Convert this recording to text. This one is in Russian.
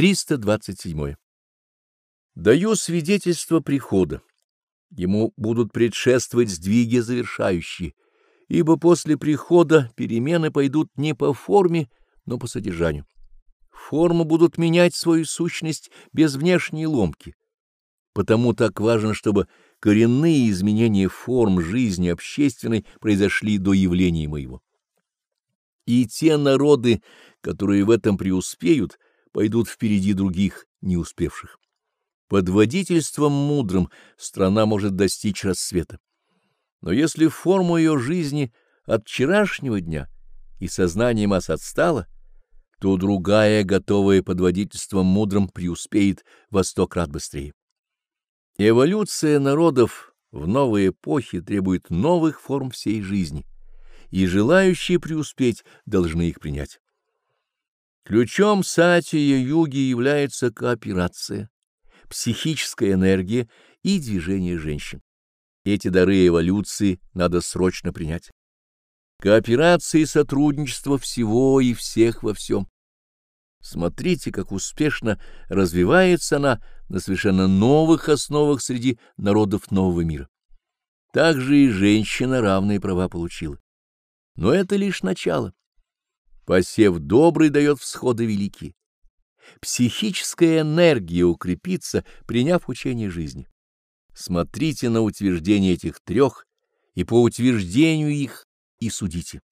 327. Даю свидетельство прихода. Ему будут предшествовать сдвиги завершающие, ибо после прихода перемены пойдут не по форме, но по содержанию. Формы будут менять свою сущность без внешней ломки. Потому так важно, чтобы коренные изменения форм жизни общественной произошли до явления моего. И те народы, которые в этом преуспеют, пойдут впереди других, не успевших. Под водительством мудрым страна может достичь рассвета. Но если форму ее жизни от вчерашнего дня и сознание масс отстало, то другая, готовая под водительством мудрым, преуспеет во сто крат быстрее. Эволюция народов в новой эпохе требует новых форм всей жизни, и желающие преуспеть должны их принять. Ключом сатия юги является кооперация, психическая энергия и движение женщин. Эти дары эволюции надо срочно принять. Кооперация и сотрудничество всего и всех во всем. Смотрите, как успешно развивается она на совершенно новых основах среди народов нового мира. Также и женщина равные права получила. Но это лишь начало. Посев добрый дает всходы великие. Психическая энергия укрепится, приняв учение жизни. Смотрите на утверждение этих трех и по утверждению их и судите.